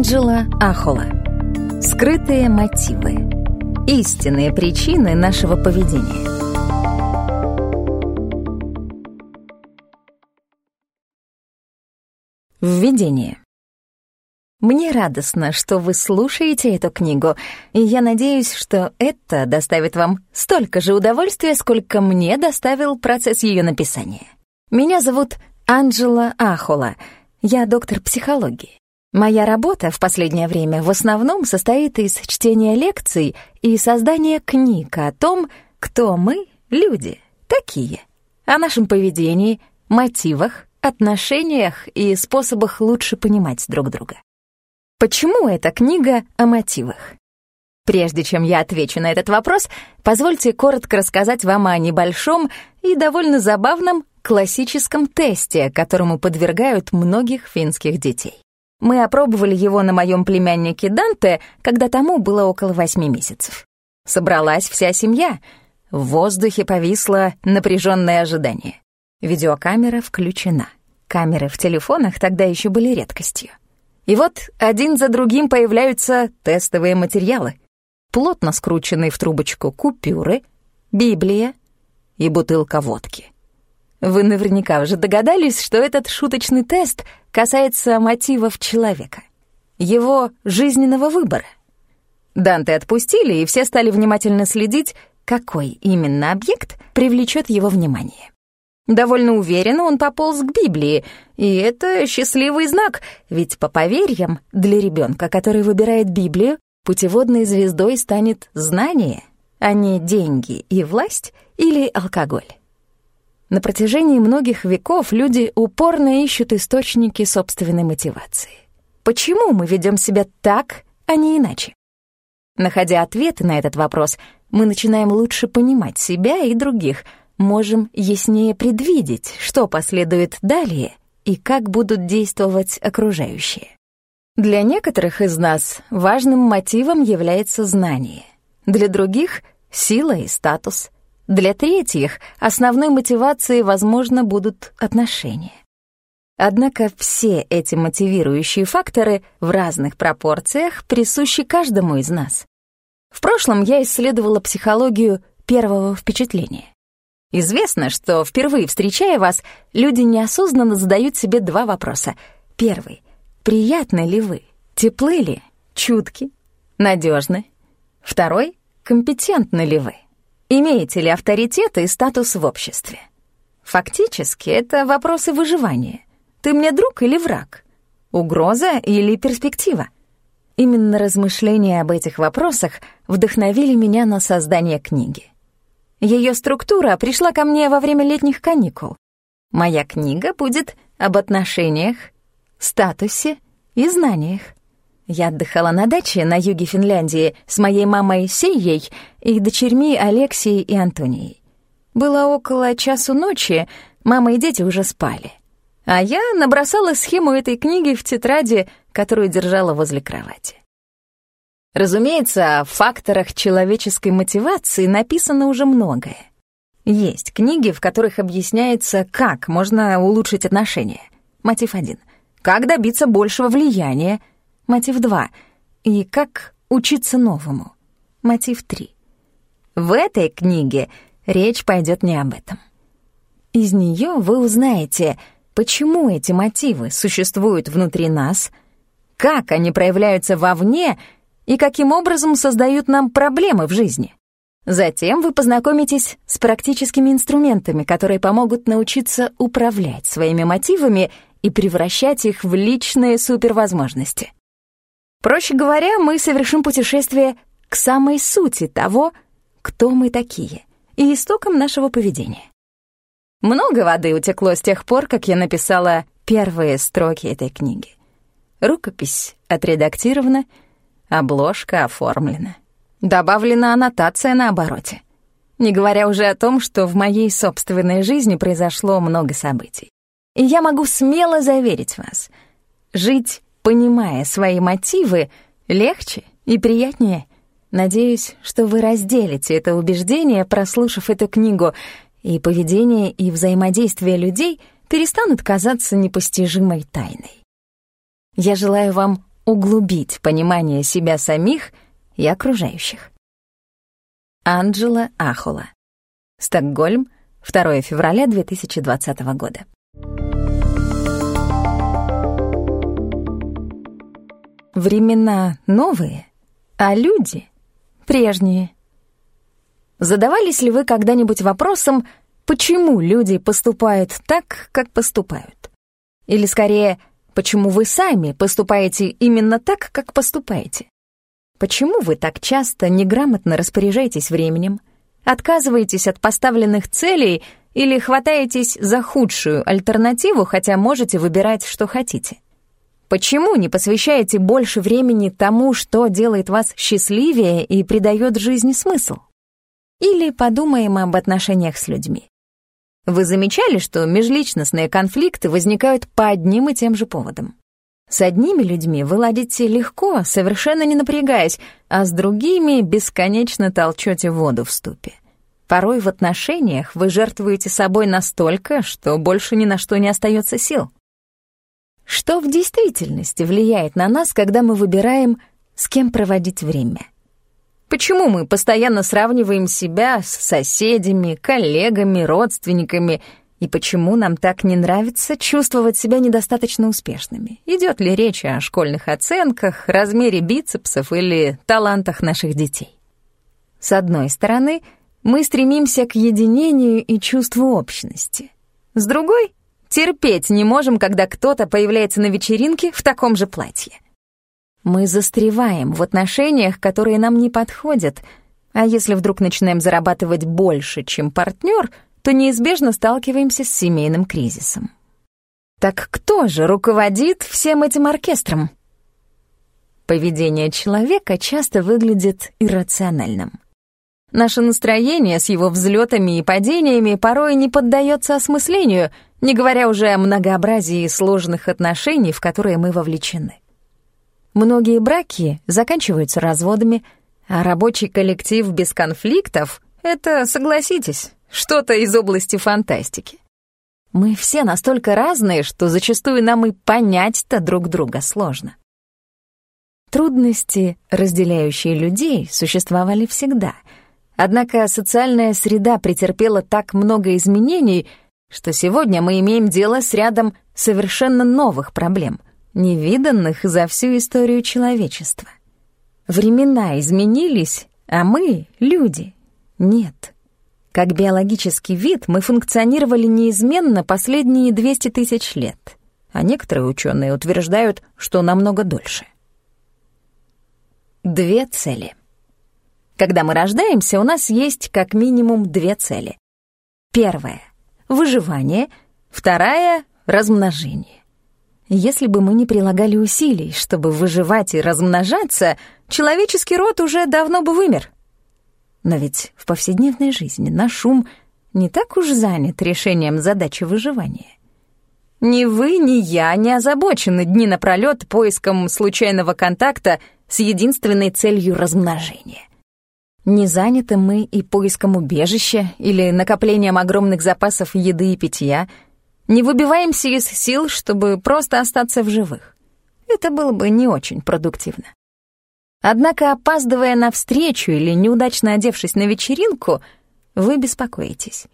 Анджела Ахола. Скрытые мотивы. Истинные причины нашего поведения. Введение. Мне радостно, что вы слушаете эту книгу, и я надеюсь, что это доставит вам столько же удовольствия, сколько мне доставил процесс ее написания. Меня зовут Анджела Ахола, я доктор психологии. Моя работа в последнее время в основном состоит из чтения лекций и создания книг о том, кто мы, люди, такие, о нашем поведении, мотивах, отношениях и способах лучше понимать друг друга. Почему эта книга о мотивах? Прежде чем я отвечу на этот вопрос, позвольте коротко рассказать вам о небольшом и довольно забавном классическом тесте, которому подвергают многих финских детей. Мы опробовали его на моем племяннике Данте, когда тому было около восьми месяцев. Собралась вся семья. В воздухе повисло напряженное ожидание. Видеокамера включена. Камеры в телефонах тогда еще были редкостью. И вот один за другим появляются тестовые материалы. Плотно скрученные в трубочку купюры, Библия и бутылка водки. Вы наверняка уже догадались, что этот шуточный тест касается мотивов человека, его жизненного выбора. Данте отпустили, и все стали внимательно следить, какой именно объект привлечет его внимание. Довольно уверенно он пополз к Библии, и это счастливый знак, ведь по поверьям для ребенка, который выбирает Библию, путеводной звездой станет знание, а не деньги и власть или алкоголь. На протяжении многих веков люди упорно ищут источники собственной мотивации. Почему мы ведем себя так, а не иначе? Находя ответы на этот вопрос, мы начинаем лучше понимать себя и других, можем яснее предвидеть, что последует далее и как будут действовать окружающие. Для некоторых из нас важным мотивом является знание, для других — сила и статус — для третьих основной мотивацией, возможно, будут отношения. Однако все эти мотивирующие факторы в разных пропорциях присущи каждому из нас. В прошлом я исследовала психологию первого впечатления. Известно, что впервые встречая вас, люди неосознанно задают себе два вопроса. Первый — приятны ли вы, теплы ли, чутки, надежны? Второй — компетентны ли вы? Имеете ли авторитет и статус в обществе? Фактически это вопросы выживания. Ты мне друг или враг? Угроза или перспектива? Именно размышления об этих вопросах вдохновили меня на создание книги. Ее структура пришла ко мне во время летних каникул. Моя книга будет об отношениях, статусе и знаниях. Я отдыхала на даче на юге Финляндии с моей мамой Сейей и дочерьми Алексией и Антонией. Было около часу ночи, мама и дети уже спали. А я набросала схему этой книги в тетради, которую держала возле кровати. Разумеется, о факторах человеческой мотивации написано уже многое. Есть книги, в которых объясняется, как можно улучшить отношения. Мотив один. Как добиться большего влияния, Мотив 2. И как учиться новому. Мотив 3. В этой книге речь пойдет не об этом. Из нее вы узнаете, почему эти мотивы существуют внутри нас, как они проявляются вовне и каким образом создают нам проблемы в жизни. Затем вы познакомитесь с практическими инструментами, которые помогут научиться управлять своими мотивами и превращать их в личные супервозможности. Проще говоря, мы совершим путешествие к самой сути того, кто мы такие, и истокам нашего поведения. Много воды утекло с тех пор, как я написала первые строки этой книги. Рукопись отредактирована, обложка оформлена. Добавлена аннотация на обороте. Не говоря уже о том, что в моей собственной жизни произошло много событий. И я могу смело заверить вас, жить понимая свои мотивы, легче и приятнее. Надеюсь, что вы разделите это убеждение, прослушав эту книгу, и поведение и взаимодействие людей перестанут казаться непостижимой тайной. Я желаю вам углубить понимание себя самих и окружающих. Анджела Ахола. Стокгольм, 2 февраля 2020 года. Времена новые, а люди прежние. Задавались ли вы когда-нибудь вопросом, почему люди поступают так, как поступают? Или скорее, почему вы сами поступаете именно так, как поступаете? Почему вы так часто неграмотно распоряжаетесь временем, отказываетесь от поставленных целей или хватаетесь за худшую альтернативу, хотя можете выбирать, что хотите? Почему не посвящаете больше времени тому, что делает вас счастливее и придает жизни смысл? Или подумаем об отношениях с людьми. Вы замечали, что межличностные конфликты возникают по одним и тем же поводам? С одними людьми вы ладите легко, совершенно не напрягаясь, а с другими бесконечно толчете воду в ступе. Порой в отношениях вы жертвуете собой настолько, что больше ни на что не остается сил. Что в действительности влияет на нас, когда мы выбираем, с кем проводить время? Почему мы постоянно сравниваем себя с соседями, коллегами, родственниками, и почему нам так не нравится чувствовать себя недостаточно успешными? Идет ли речь о школьных оценках, размере бицепсов или талантах наших детей? С одной стороны, мы стремимся к единению и чувству общности. С другой, терпеть не можем, когда кто-то появляется на вечеринке в таком же платье. Мы застреваем в отношениях, которые нам не подходят, а если вдруг начинаем зарабатывать больше, чем партнер, то неизбежно сталкиваемся с семейным кризисом. Так кто же руководит всем этим оркестром? Поведение человека часто выглядит иррациональным. Наше настроение с его взлетами и падениями порой не поддается осмыслению, не говоря уже о многообразии сложных отношений, в которые мы вовлечены. Многие браки заканчиваются разводами, а рабочий коллектив без конфликтов — это, согласитесь, что-то из области фантастики. Мы все настолько разные, что зачастую нам и понять-то друг друга сложно. Трудности, разделяющие людей, существовали всегда. Однако социальная среда претерпела так много изменений, что сегодня мы имеем дело с рядом совершенно новых проблем — невиданных за всю историю человечества. Времена изменились, а мы, люди, нет. Как биологический вид мы функционировали неизменно последние 200 тысяч лет, а некоторые ученые утверждают, что намного дольше. Две цели. Когда мы рождаемся, у нас есть как минимум две цели. Первая — выживание, вторая — размножение. Если бы мы не прилагали усилий, чтобы выживать и размножаться, человеческий род уже давно бы вымер. Но ведь в повседневной жизни наш ум не так уж занят решением задачи выживания. Ни вы, ни я не озабочены дни напролёт поиском случайного контакта с единственной целью размножения. Не заняты мы и поиском убежища или накоплением огромных запасов еды и питья — не выбиваемся из сил, чтобы просто остаться в живых. Это было бы не очень продуктивно. Однако, опаздывая на встречу или неудачно одевшись на вечеринку, вы беспокоитесь.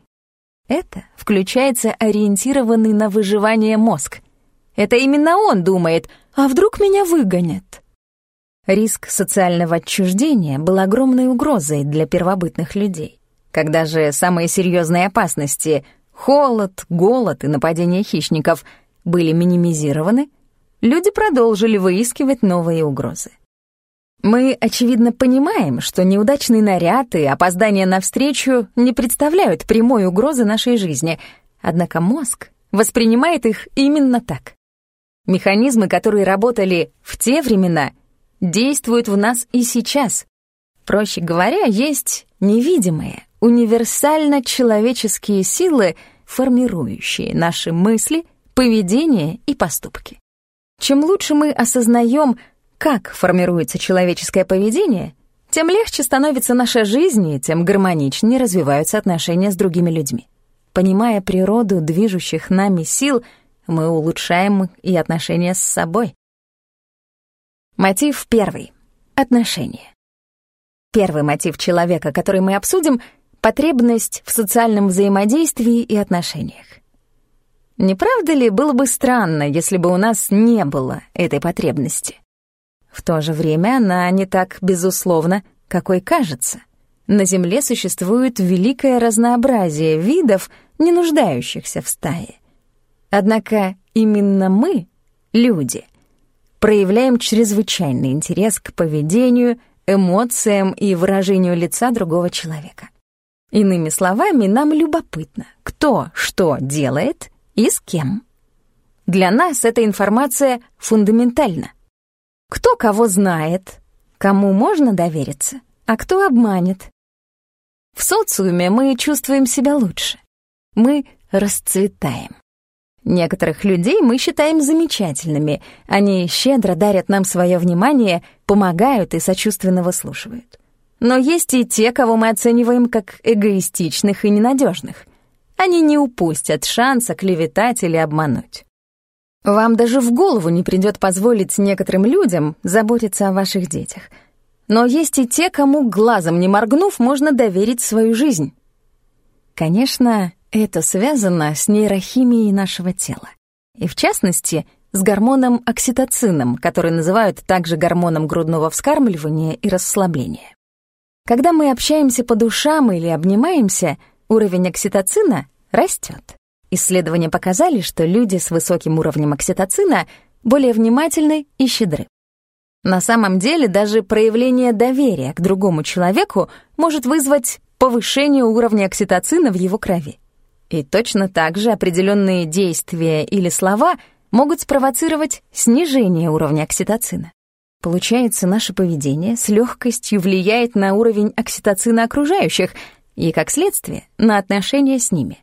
Это включается ориентированный на выживание мозг. Это именно он думает, а вдруг меня выгонят? Риск социального отчуждения был огромной угрозой для первобытных людей. Когда же самые серьезные опасности холод, голод и нападения хищников были минимизированы, люди продолжили выискивать новые угрозы. Мы, очевидно, понимаем, что неудачный наряд и опоздание на встречу не представляют прямой угрозы нашей жизни, однако мозг воспринимает их именно так. Механизмы, которые работали в те времена, действуют в нас и сейчас. Проще говоря, есть невидимые, универсально человеческие силы, формирующие наши мысли, поведение и поступки. Чем лучше мы осознаем, как формируется человеческое поведение, тем легче становится наша жизнь и тем гармоничнее развиваются отношения с другими людьми. Понимая природу движущих нами сил, мы улучшаем и отношения с собой. Мотив первый — отношения. Первый мотив человека, который мы обсудим — потребность в социальном взаимодействии и отношениях. Не правда ли было бы странно, если бы у нас не было этой потребности? В то же время она не так безусловна, какой кажется. На Земле существует великое разнообразие видов, не нуждающихся в стае. Однако именно мы, люди, проявляем чрезвычайный интерес к поведению, эмоциям и выражению лица другого человека. Иными словами, нам любопытно, кто что делает и с кем. Для нас эта информация фундаментальна. Кто кого знает, кому можно довериться, а кто обманет. В социуме мы чувствуем себя лучше. Мы расцветаем. Некоторых людей мы считаем замечательными. Они щедро дарят нам свое внимание, помогают и сочувственно выслушивают. Но есть и те, кого мы оцениваем как эгоистичных и ненадежных. Они не упустят шанса клеветать или обмануть. Вам даже в голову не придет позволить некоторым людям заботиться о ваших детях. Но есть и те, кому глазом не моргнув, можно доверить свою жизнь. Конечно, это связано с нейрохимией нашего тела. И в частности, с гормоном окситоцином, который называют также гормоном грудного вскармливания и расслабления. Когда мы общаемся по душам или обнимаемся, уровень окситоцина растет. Исследования показали, что люди с высоким уровнем окситоцина более внимательны и щедры. На самом деле даже проявление доверия к другому человеку может вызвать повышение уровня окситоцина в его крови. И точно так же определенные действия или слова могут спровоцировать снижение уровня окситоцина. Получается, наше поведение с легкостью влияет на уровень окситоцина окружающих и, как следствие, на отношения с ними.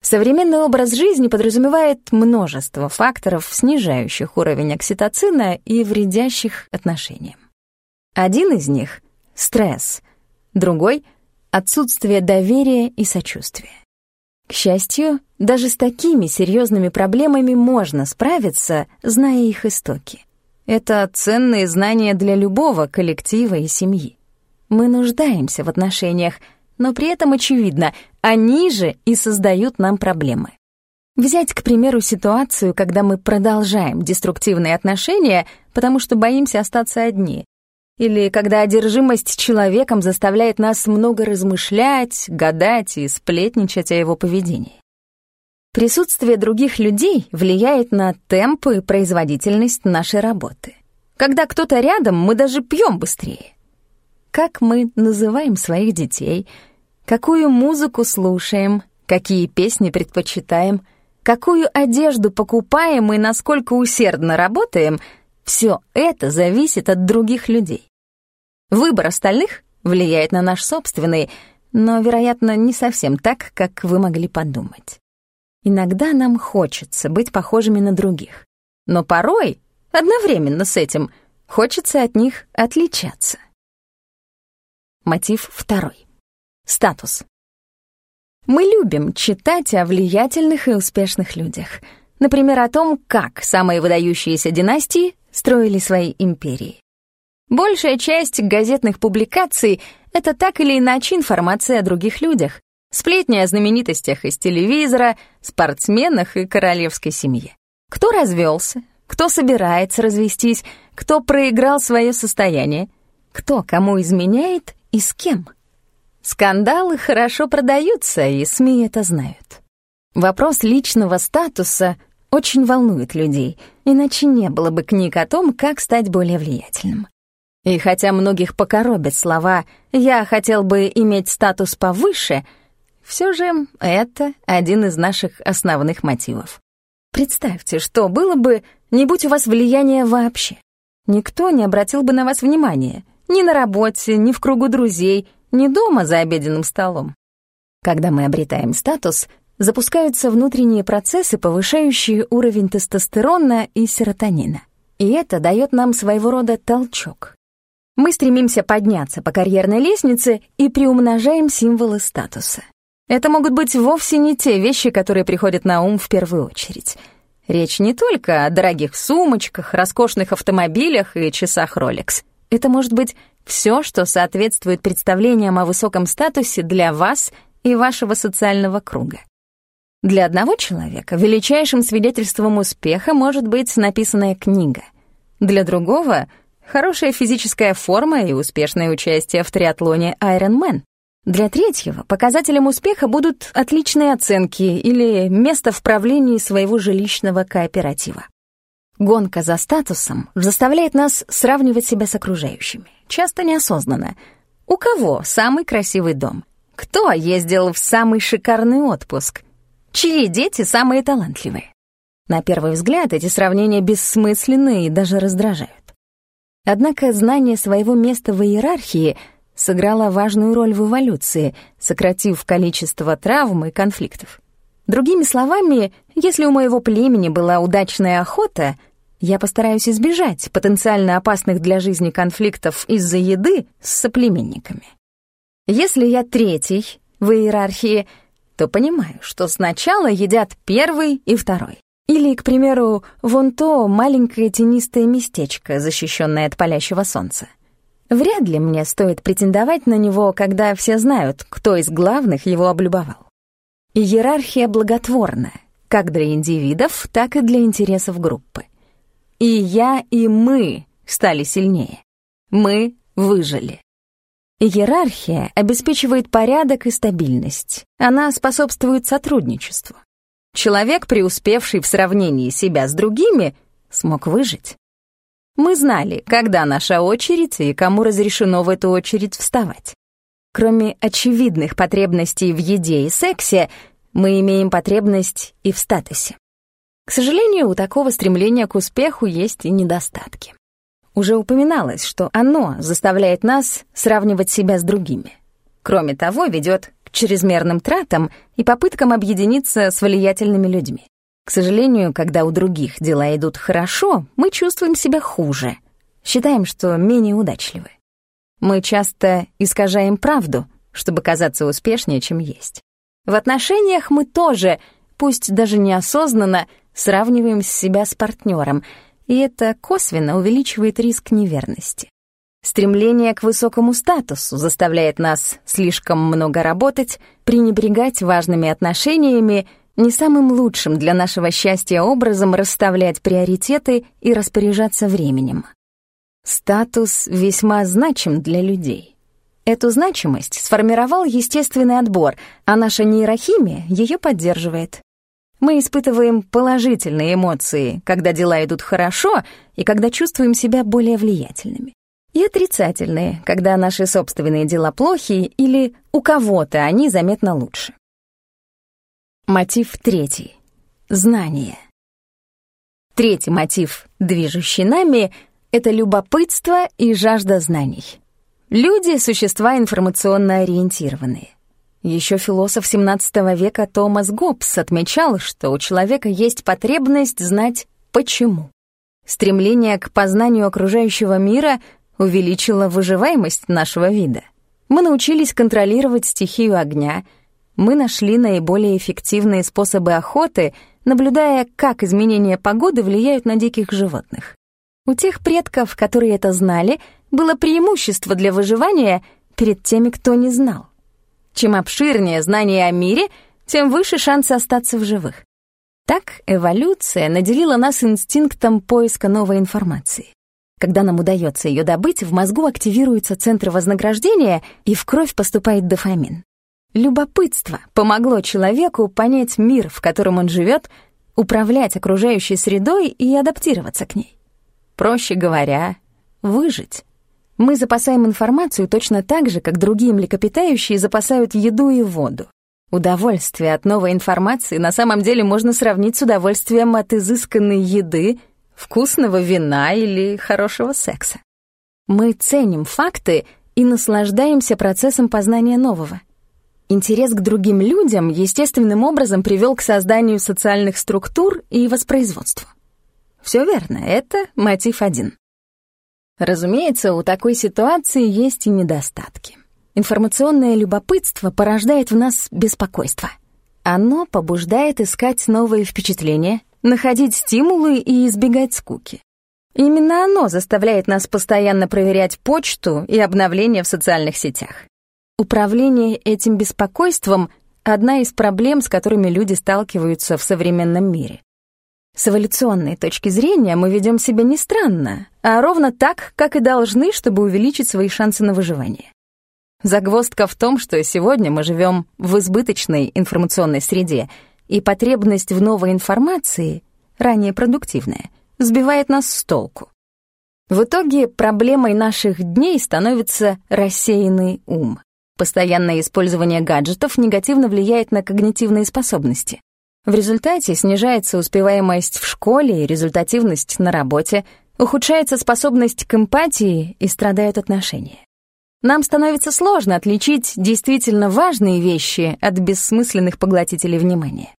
Современный образ жизни подразумевает множество факторов, снижающих уровень окситоцина и вредящих отношениям. Один из них — стресс, другой — отсутствие доверия и сочувствия. К счастью, даже с такими серьезными проблемами можно справиться, зная их истоки. Это ценные знания для любого коллектива и семьи. Мы нуждаемся в отношениях — но при этом очевидно, они же и создают нам проблемы. Взять, к примеру, ситуацию, когда мы продолжаем деструктивные отношения, потому что боимся остаться одни. Или когда одержимость человеком заставляет нас много размышлять, гадать и сплетничать о его поведении. Присутствие других людей влияет на темп и производительность нашей работы. Когда кто-то рядом, мы даже пьем быстрее. Как мы называем своих детей — какую музыку слушаем, какие песни предпочитаем, какую одежду покупаем и насколько усердно работаем, все это зависит от других людей. Выбор остальных влияет на наш собственный, но, вероятно, не совсем так, как вы могли подумать. Иногда нам хочется быть похожими на других, но порой, одновременно с этим, хочется от них отличаться. Мотив второй. Статус. Мы любим читать о влиятельных и успешных людях. Например, о том, как самые выдающиеся династии строили свои империи. Большая часть газетных публикаций — это так или иначе информация о других людях, сплетни о знаменитостях из телевизора, спортсменах и королевской семье. Кто развелся, кто собирается развестись, кто проиграл свое состояние, кто кому изменяет и с кем — Скандалы хорошо продаются, и СМИ это знают. Вопрос личного статуса очень волнует людей, иначе не было бы книг о том, как стать более влиятельным. И хотя многих покоробят слова «я хотел бы иметь статус повыше», все же это один из наших основных мотивов. Представьте, что было бы, не будь у вас влияния вообще. Никто не обратил бы на вас внимания, ни на работе, ни в кругу друзей — не дома за обеденным столом. Когда мы обретаем статус, запускаются внутренние процессы, повышающие уровень тестостерона и серотонина. И это дает нам своего рода толчок. Мы стремимся подняться по карьерной лестнице и приумножаем символы статуса. Это могут быть вовсе не те вещи, которые приходят на ум в первую очередь. Речь не только о дорогих сумочках, роскошных автомобилях и часах Rolex. Это может быть все, что соответствует представлениям о высоком статусе для вас и вашего социального круга. Для одного человека величайшим свидетельством успеха может быть написанная книга. Для другого — хорошая физическая форма и успешное участие в триатлоне Ironman. Для третьего показателем успеха будут отличные оценки или место в правлении своего жилищного кооператива. Гонка за статусом заставляет нас сравнивать себя с окружающими, часто неосознанно. У кого самый красивый дом? Кто ездил в самый шикарный отпуск? Чьи дети самые талантливые? На первый взгляд эти сравнения бессмысленны и даже раздражают. Однако знание своего места в иерархии сыграло важную роль в эволюции, сократив количество травм и конфликтов. Другими словами, если у моего племени была удачная охота, я постараюсь избежать потенциально опасных для жизни конфликтов из-за еды с соплеменниками. Если я третий в иерархии — то понимаю, что сначала едят первый и второй. Или, к примеру, вон то маленькое тенистое местечко, защищенное от палящего солнца. Вряд ли мне стоит претендовать на него, когда все знают, кто из главных его облюбовал. Иерархия благотворна, как для индивидов, так и для интересов группы. И я, и мы стали сильнее. Мы выжили. Иерархия обеспечивает порядок и стабильность. Она способствует сотрудничеству. Человек, преуспевший в сравнении себя с другими, смог выжить. Мы знали, когда наша очередь и кому разрешено в эту очередь вставать. Кроме очевидных потребностей в еде и сексе, мы имеем потребность и в статусе. К сожалению, у такого стремления к успеху есть и недостатки. Уже упоминалось, что оно заставляет нас сравнивать себя с другими. Кроме того, ведет к чрезмерным тратам и попыткам объединиться с влиятельными людьми. К сожалению, когда у других дела идут хорошо, мы чувствуем себя хуже, считаем, что менее удачливы. Мы часто искажаем правду, чтобы казаться успешнее, чем есть. В отношениях мы тоже, пусть даже неосознанно, сравниваем себя с партнером — и это косвенно увеличивает риск неверности. Стремление к высокому статусу заставляет нас слишком много работать, пренебрегать важными отношениями, не самым лучшим для нашего счастья образом расставлять приоритеты и распоряжаться временем. Статус весьма значим для людей. Эту значимость сформировал естественный отбор, а наша нейрохимия ее поддерживает. Мы испытываем положительные эмоции, когда дела идут хорошо и когда чувствуем себя более влиятельными. И отрицательные, когда наши собственные дела плохи или у кого-то они заметно лучше. Мотив третий. Знание. Третий мотив, движущий нами, — это любопытство и жажда знаний. Люди — существа информационно ориентированные. Еще философ XVII века Томас Гоббс отмечал, что у человека есть потребность знать «почему». Стремление к познанию окружающего мира увеличило выживаемость нашего вида. Мы научились контролировать стихию огня, мы нашли наиболее эффективные способы охоты, наблюдая, как изменения погоды влияют на диких животных. У тех предков, которые это знали, было преимущество для выживания перед теми, кто не знал. Чем обширнее знание о мире, тем выше шансы остаться в живых. Так эволюция наделила нас инстинктом поиска новой информации. Когда нам удается ее добыть, в мозгу активируются центры вознаграждения, и в кровь поступает дофамин. Любопытство помогло человеку понять мир, в котором он живет, управлять окружающей средой и адаптироваться к ней. Проще говоря, выжить. Мы запасаем информацию точно так же, как другие млекопитающие запасают еду и воду. Удовольствие от новой информации на самом деле можно сравнить с удовольствием от изысканной еды, вкусного вина или хорошего секса. Мы ценим факты и наслаждаемся процессом познания нового. Интерес к другим людям естественным образом привел к созданию социальных структур и воспроизводству. Все верно, это мотив один. Разумеется, у такой ситуации есть и недостатки. Информационное любопытство порождает в нас беспокойство. Оно побуждает искать новые впечатления, находить стимулы и избегать скуки. Именно оно заставляет нас постоянно проверять почту и обновления в социальных сетях. Управление этим беспокойством — одна из проблем, с которыми люди сталкиваются в современном мире. С эволюционной точки зрения мы ведем себя не странно, а ровно так, как и должны, чтобы увеличить свои шансы на выживание. Загвоздка в том, что сегодня мы живем в избыточной информационной среде, и потребность в новой информации, ранее продуктивная, сбивает нас с толку. В итоге проблемой наших дней становится рассеянный ум. Постоянное использование гаджетов негативно влияет на когнитивные способности. В результате снижается успеваемость в школе и результативность на работе, ухудшается способность к эмпатии и страдают отношения. Нам становится сложно отличить действительно важные вещи от бессмысленных поглотителей внимания.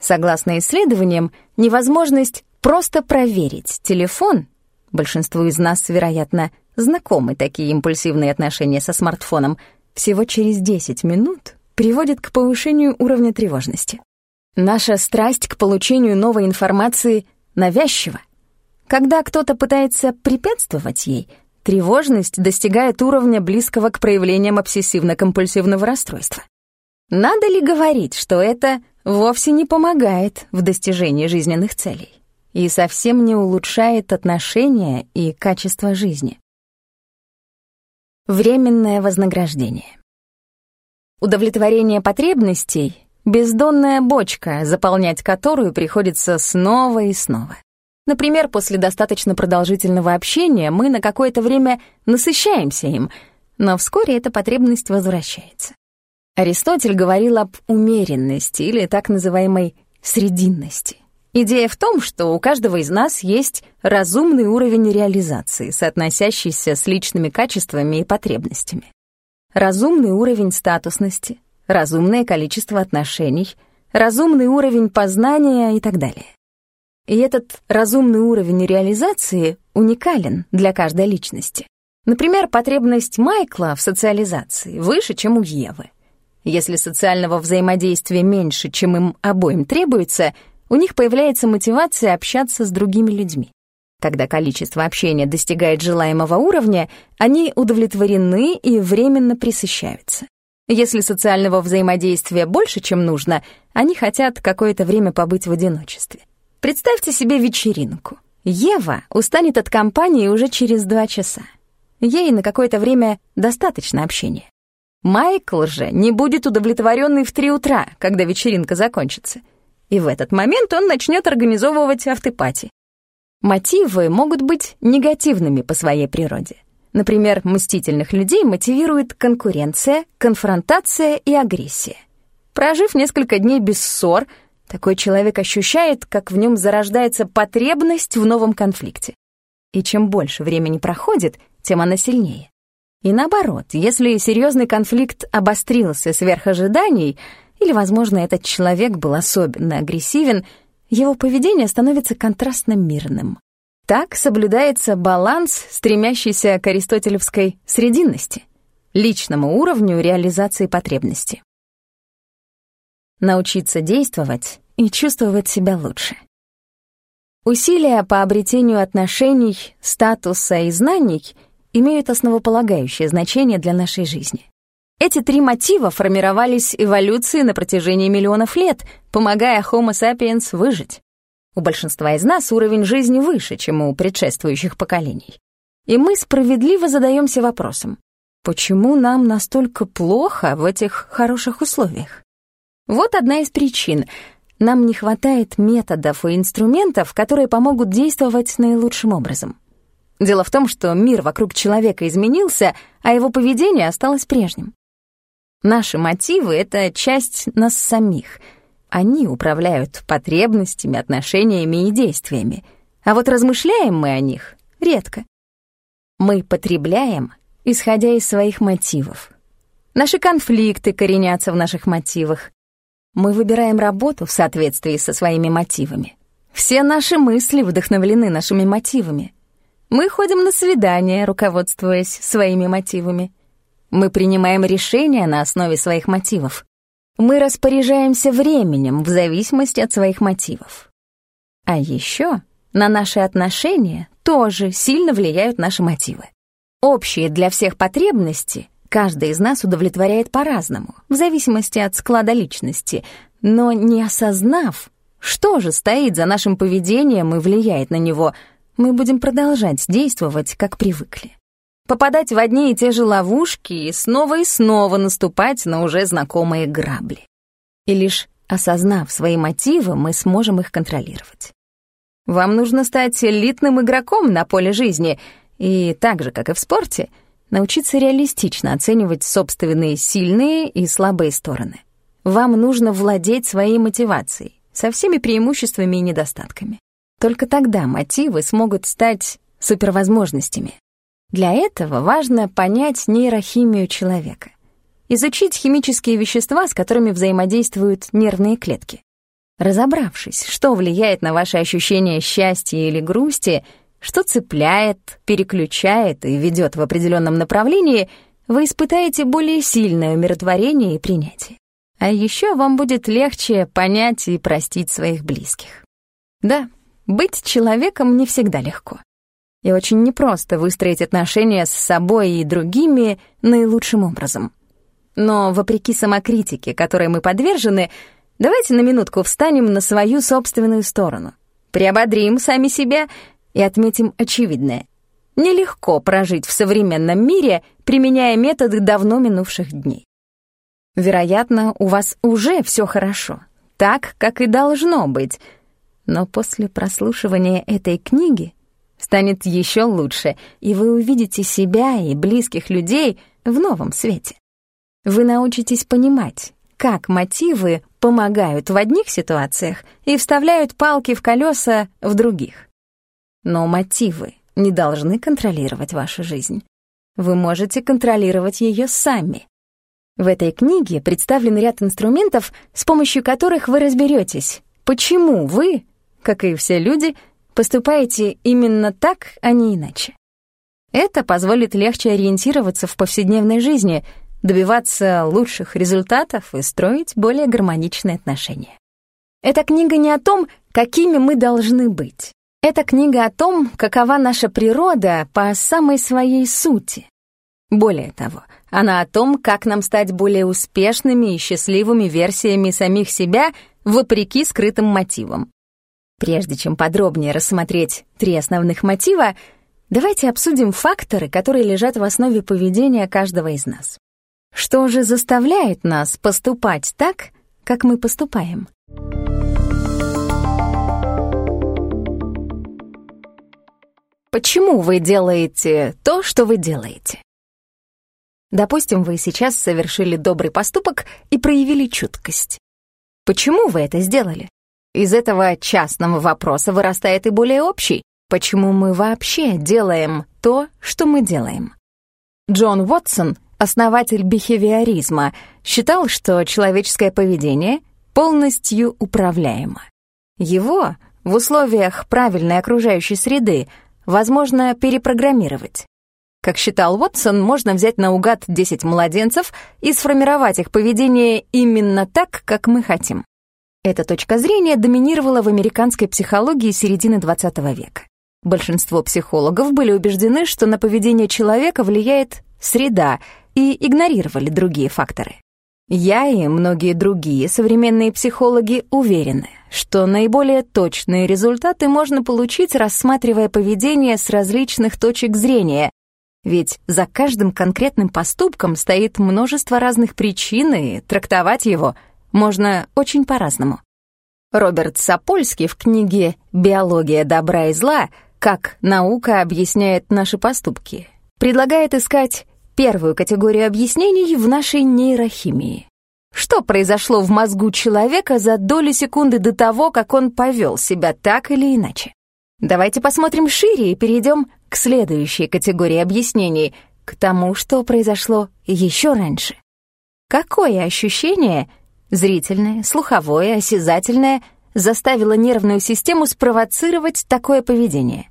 Согласно исследованиям, невозможность просто проверить телефон, большинству из нас, вероятно, знакомы такие импульсивные отношения со смартфоном, всего через 10 минут приводит к повышению уровня тревожности. Наша страсть к получению новой информации навязчива. Когда кто-то пытается препятствовать ей, тревожность достигает уровня близкого к проявлениям обсессивно-компульсивного расстройства. Надо ли говорить, что это вовсе не помогает в достижении жизненных целей и совсем не улучшает отношения и качество жизни? Временное вознаграждение. Удовлетворение потребностей Бездонная бочка, заполнять которую приходится снова и снова. Например, после достаточно продолжительного общения мы на какое-то время насыщаемся им, но вскоре эта потребность возвращается. Аристотель говорил об умеренности или так называемой срединности. Идея в том, что у каждого из нас есть разумный уровень реализации, соотносящийся с личными качествами и потребностями. Разумный уровень статусности, разумное количество отношений, разумный уровень познания и так далее. И этот разумный уровень реализации уникален для каждой личности. Например, потребность Майкла в социализации выше, чем у Евы. Если социального взаимодействия меньше, чем им обоим требуется, у них появляется мотивация общаться с другими людьми. Когда количество общения достигает желаемого уровня, они удовлетворены и временно присыщаются. Если социального взаимодействия больше, чем нужно, они хотят какое-то время побыть в одиночестве. Представьте себе вечеринку. Ева устанет от компании уже через два часа. Ей на какое-то время достаточно общения. Майкл же не будет удовлетворенный в три утра, когда вечеринка закончится. И в этот момент он начнет организовывать автопати. Мотивы могут быть негативными по своей природе. Например, мстительных людей мотивирует конкуренция, конфронтация и агрессия. Прожив несколько дней без ссор, такой человек ощущает, как в нем зарождается потребность в новом конфликте. И чем больше времени проходит, тем она сильнее. И наоборот, если серьезный конфликт обострился сверх ожиданий, или, возможно, этот человек был особенно агрессивен, его поведение становится контрастно мирным. Так соблюдается баланс, стремящийся к аристотелевской срединности, личному уровню реализации потребности. Научиться действовать и чувствовать себя лучше. Усилия по обретению отношений, статуса и знаний имеют основополагающее значение для нашей жизни. Эти три мотива формировались эволюцией на протяжении миллионов лет, помогая Homo sapiens выжить. У большинства из нас уровень жизни выше, чем у предшествующих поколений. И мы справедливо задаемся вопросом, почему нам настолько плохо в этих хороших условиях? Вот одна из причин. Нам не хватает методов и инструментов, которые помогут действовать наилучшим образом. Дело в том, что мир вокруг человека изменился, а его поведение осталось прежним. Наши мотивы — это часть нас самих — они управляют потребностями, отношениями и действиями. А вот размышляем мы о них редко. Мы потребляем, исходя из своих мотивов. Наши конфликты коренятся в наших мотивах. Мы выбираем работу в соответствии со своими мотивами. Все наши мысли вдохновлены нашими мотивами. Мы ходим на свидания, руководствуясь своими мотивами. Мы принимаем решения на основе своих мотивов. Мы распоряжаемся временем в зависимости от своих мотивов. А еще на наши отношения тоже сильно влияют наши мотивы. Общие для всех потребности каждый из нас удовлетворяет по-разному, в зависимости от склада личности, но не осознав, что же стоит за нашим поведением и влияет на него, мы будем продолжать действовать, как привыкли. Попадать в одни и те же ловушки и снова и снова наступать на уже знакомые грабли. И лишь осознав свои мотивы, мы сможем их контролировать. Вам нужно стать элитным игроком на поле жизни и, так же, как и в спорте, научиться реалистично оценивать собственные сильные и слабые стороны. Вам нужно владеть своей мотивацией, со всеми преимуществами и недостатками. Только тогда мотивы смогут стать супервозможностями. Для этого важно понять нейрохимию человека, изучить химические вещества, с которыми взаимодействуют нервные клетки. Разобравшись, что влияет на ваши ощущения счастья или грусти, что цепляет, переключает и ведет в определенном направлении, вы испытаете более сильное умиротворение и принятие. А еще вам будет легче понять и простить своих близких. Да, быть человеком не всегда легко. И очень непросто выстроить отношения с собой и другими наилучшим образом. Но вопреки самокритике, которой мы подвержены, давайте на минутку встанем на свою собственную сторону, приободрим сами себя и отметим очевидное. Нелегко прожить в современном мире, применяя методы давно минувших дней. Вероятно, у вас уже все хорошо, так, как и должно быть. Но после прослушивания этой книги станет еще лучше, и вы увидите себя и близких людей в новом свете. Вы научитесь понимать, как мотивы помогают в одних ситуациях и вставляют палки в колеса в других. Но мотивы не должны контролировать вашу жизнь. Вы можете контролировать ее сами. В этой книге представлен ряд инструментов, с помощью которых вы разберетесь, почему вы, как и все люди, поступаете именно так, а не иначе. Это позволит легче ориентироваться в повседневной жизни, добиваться лучших результатов и строить более гармоничные отношения. Эта книга не о том, какими мы должны быть. Эта книга о том, какова наша природа по самой своей сути. Более того, она о том, как нам стать более успешными и счастливыми версиями самих себя вопреки скрытым мотивам. Прежде чем подробнее рассмотреть три основных мотива, давайте обсудим факторы, которые лежат в основе поведения каждого из нас. Что же заставляет нас поступать так, как мы поступаем? Почему вы делаете то, что вы делаете? Допустим, вы сейчас совершили добрый поступок и проявили чуткость. Почему вы это сделали? Из этого частного вопроса вырастает и более общий. Почему мы вообще делаем то, что мы делаем? Джон Уотсон, основатель бихевиоризма, считал, что человеческое поведение полностью управляемо. Его в условиях правильной окружающей среды возможно перепрограммировать. Как считал Уотсон, можно взять наугад 10 младенцев и сформировать их поведение именно так, как мы хотим. Эта точка зрения доминировала в американской психологии середины XX века. Большинство психологов были убеждены, что на поведение человека влияет среда, и игнорировали другие факторы. Я и многие другие современные психологи уверены, что наиболее точные результаты можно получить, рассматривая поведение с различных точек зрения, ведь за каждым конкретным поступком стоит множество разных причин, и трактовать его можно очень по-разному. Роберт Сапольский в книге «Биология добра и зла. Как наука объясняет наши поступки» предлагает искать первую категорию объяснений в нашей нейрохимии. Что произошло в мозгу человека за доли секунды до того, как он повел себя так или иначе? Давайте посмотрим шире и перейдем к следующей категории объяснений, к тому, что произошло еще раньше. Какое ощущение, зрительное, слуховое, осязательное, заставило нервную систему спровоцировать такое поведение?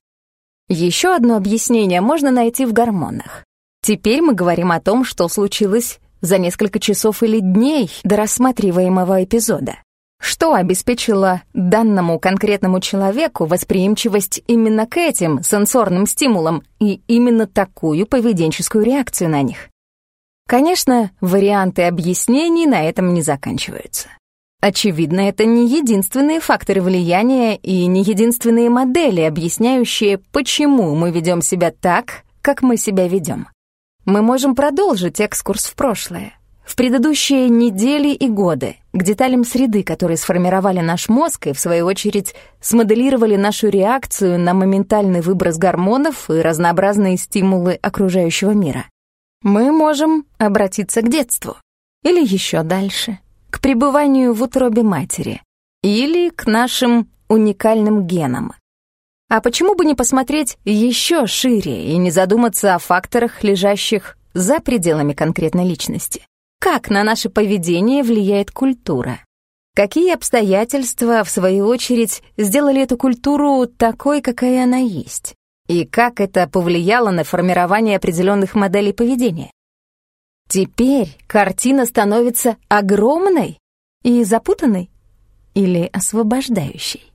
Еще одно объяснение можно найти в гормонах. Теперь мы говорим о том, что случилось за несколько часов или дней до рассматриваемого эпизода. Что обеспечило данному конкретному человеку восприимчивость именно к этим сенсорным стимулам и именно такую поведенческую реакцию на них? Конечно, варианты объяснений на этом не заканчиваются. Очевидно, это не единственные факторы влияния и не единственные модели, объясняющие, почему мы ведем себя так, как мы себя ведем. Мы можем продолжить экскурс в прошлое, в предыдущие недели и годы, к деталям среды, которые сформировали наш мозг и, в свою очередь, смоделировали нашу реакцию на моментальный выброс гормонов и разнообразные стимулы окружающего мира. Мы можем обратиться к детству или еще дальше, к пребыванию в утробе матери или к нашим уникальным генам. А почему бы не посмотреть еще шире и не задуматься о факторах, лежащих за пределами конкретной личности? Как на наше поведение влияет культура? Какие обстоятельства, в свою очередь, сделали эту культуру такой, какая она есть? И как это повлияло на формирование определенных моделей поведения? Теперь картина становится огромной и запутанной или освобождающей.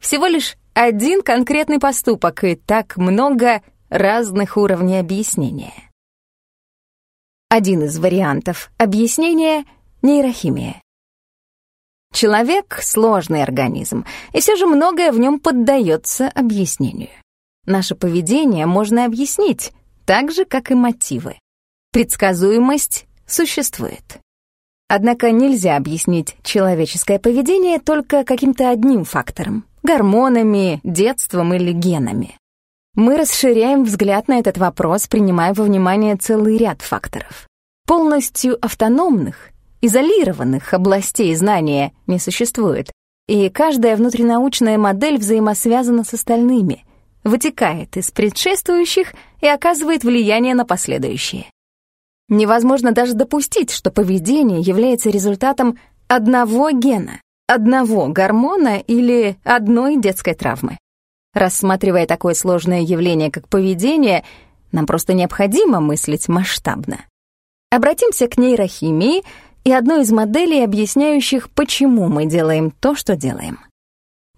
Всего лишь один конкретный поступок и так много разных уровней объяснения. Один из вариантов объяснения — нейрохимия. Человек — сложный организм, и все же многое в нем поддается объяснению. Наше поведение можно объяснить, так же, как и мотивы. Предсказуемость существует. Однако нельзя объяснить человеческое поведение только каким-то одним фактором — гормонами, детством или генами. Мы расширяем взгляд на этот вопрос, принимая во внимание целый ряд факторов. Полностью автономных, изолированных областей знания не существует, и каждая внутринаучная модель взаимосвязана с остальными, вытекает из предшествующих и оказывает влияние на последующие. Невозможно даже допустить, что поведение является результатом одного гена, одного гормона или одной детской травмы. Рассматривая такое сложное явление, как поведение, нам просто необходимо мыслить масштабно. Обратимся к нейрохимии и одной из моделей, объясняющих, почему мы делаем то, что делаем.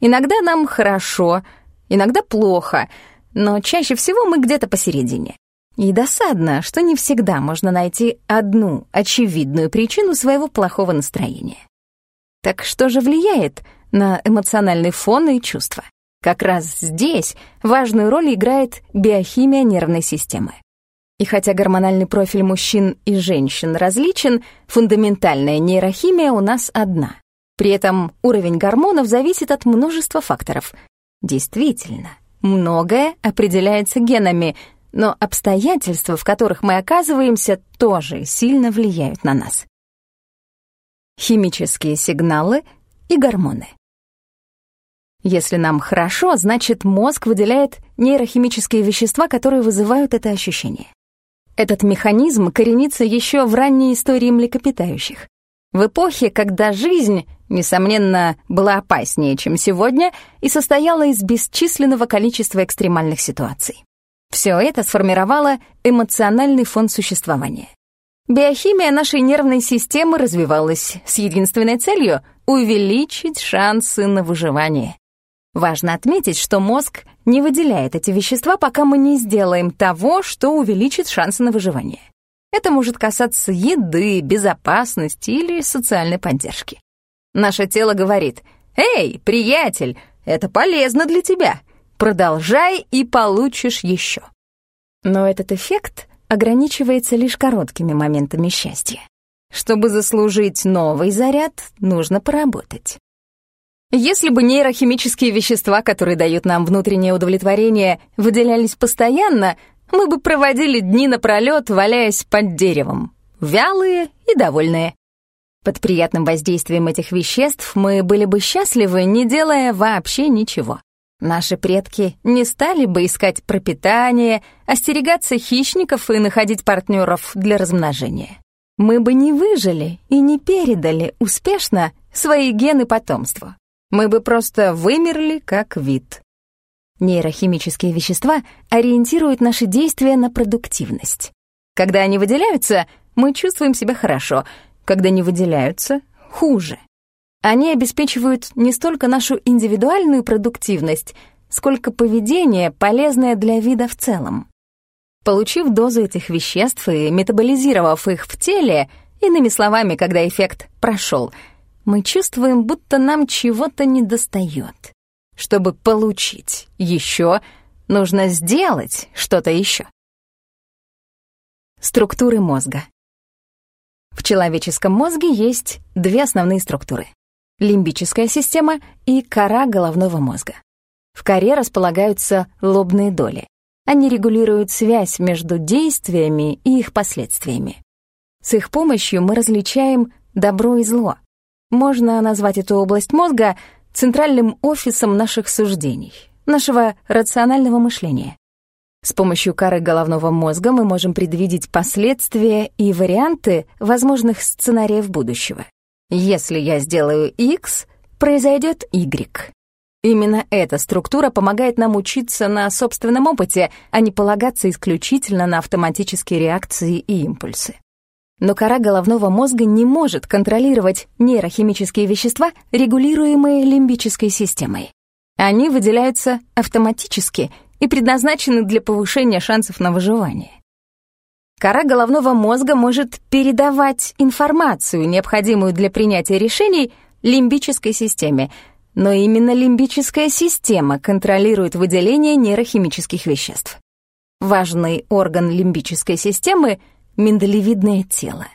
Иногда нам хорошо, иногда плохо, но чаще всего мы где-то посередине. И досадно, что не всегда можно найти одну очевидную причину своего плохого настроения. Так что же влияет на эмоциональный фон и чувства? Как раз здесь важную роль играет биохимия нервной системы. И хотя гормональный профиль мужчин и женщин различен, фундаментальная нейрохимия у нас одна. При этом уровень гормонов зависит от множества факторов. Действительно, многое определяется генами, но обстоятельства, в которых мы оказываемся, тоже сильно влияют на нас. Химические сигналы и гормоны. Если нам хорошо, значит мозг выделяет нейрохимические вещества, которые вызывают это ощущение. Этот механизм коренится еще в ранней истории млекопитающих. В эпохе, когда жизнь, несомненно, была опаснее, чем сегодня, и состояла из бесчисленного количества экстремальных ситуаций. Все это сформировало эмоциональный фон существования. Биохимия нашей нервной системы развивалась с единственной целью — увеличить шансы на выживание. Важно отметить, что мозг не выделяет эти вещества, пока мы не сделаем того, что увеличит шансы на выживание. Это может касаться еды, безопасности или социальной поддержки. Наше тело говорит «Эй, приятель, это полезно для тебя. Продолжай и получишь еще». Но этот эффект ограничивается лишь короткими моментами счастья. Чтобы заслужить новый заряд, нужно поработать. Если бы нейрохимические вещества, которые дают нам внутреннее удовлетворение, выделялись постоянно, мы бы проводили дни напролёт, валяясь под деревом, вялые и довольные. Под приятным воздействием этих веществ мы были бы счастливы, не делая вообще ничего. Наши предки не стали бы искать пропитание, остерегаться хищников и находить партнеров для размножения. Мы бы не выжили и не передали успешно свои гены потомству мы бы просто вымерли как вид. Нейрохимические вещества ориентируют наши действия на продуктивность. Когда они выделяются, мы чувствуем себя хорошо, когда не выделяются — хуже. Они обеспечивают не столько нашу индивидуальную продуктивность, сколько поведение, полезное для вида в целом. Получив дозу этих веществ и метаболизировав их в теле, иными словами, когда эффект прошел, мы чувствуем, будто нам чего-то недостает. Чтобы получить еще, нужно сделать что-то еще. Структуры мозга. В человеческом мозге есть две основные структуры — лимбическая система и кора головного мозга. В коре располагаются лобные доли. Они регулируют связь между действиями и их последствиями. С их помощью мы различаем добро и зло. Можно назвать эту область мозга центральным офисом наших суждений, нашего рационального мышления. С помощью кары головного мозга мы можем предвидеть последствия и варианты возможных сценариев будущего. Если я сделаю X, произойдет Y. Именно эта структура помогает нам учиться на собственном опыте, а не полагаться исключительно на автоматические реакции и импульсы. Но кора головного мозга не может контролировать нейрохимические вещества, регулируемые лимбической системой. Они выделяются автоматически и предназначены для повышения шансов на выживание. Кора головного мозга может передавать информацию, необходимую для принятия решений, лимбической системе — но именно лимбическая система контролирует выделение нейрохимических веществ. Важный орган лимбической системы — миндалевидное тело.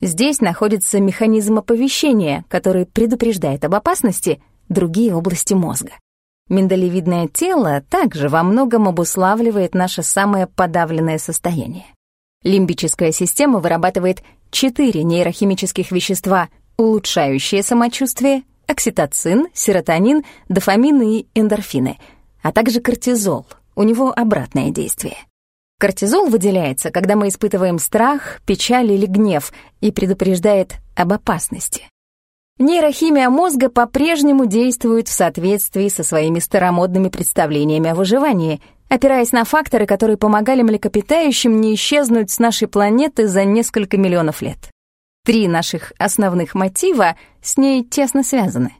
Здесь находится механизм оповещения, который предупреждает об опасности другие области мозга. Миндалевидное тело также во многом обуславливает наше самое подавленное состояние. Лимбическая система вырабатывает четыре нейрохимических вещества, улучшающие самочувствие, окситоцин, серотонин, дофамин и эндорфины, а также кортизол. У него обратное действие. Кортизол выделяется, когда мы испытываем страх, печаль или гнев и предупреждает об опасности. Нейрохимия мозга по-прежнему действует в соответствии со своими старомодными представлениями о выживании, опираясь на факторы, которые помогали млекопитающим не исчезнуть с нашей планеты за несколько миллионов лет. Три наших основных мотива с ней тесно связаны.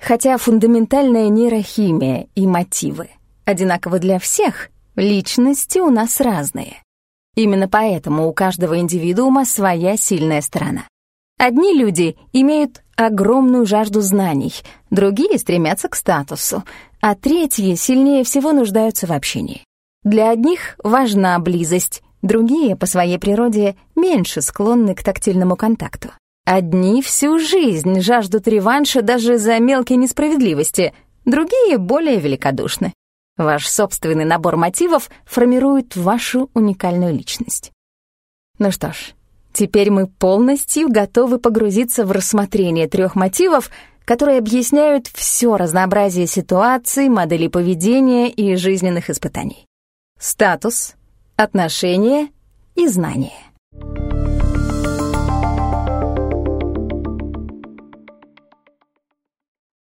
Хотя фундаментальная нейрохимия и мотивы одинаковы для всех, личности у нас разные. Именно поэтому у каждого индивидуума своя сильная сторона. Одни люди имеют огромную жажду знаний, другие стремятся к статусу, а третьи сильнее всего нуждаются в общении. Для одних важна близость, Другие, по своей природе, меньше склонны к тактильному контакту. Одни всю жизнь жаждут реванша даже за мелкие несправедливости, другие более великодушны. Ваш собственный набор мотивов формирует вашу уникальную личность. Ну что ж, теперь мы полностью готовы погрузиться в рассмотрение трех мотивов, которые объясняют все разнообразие ситуаций, моделей поведения и жизненных испытаний. Статус — отношения и знания.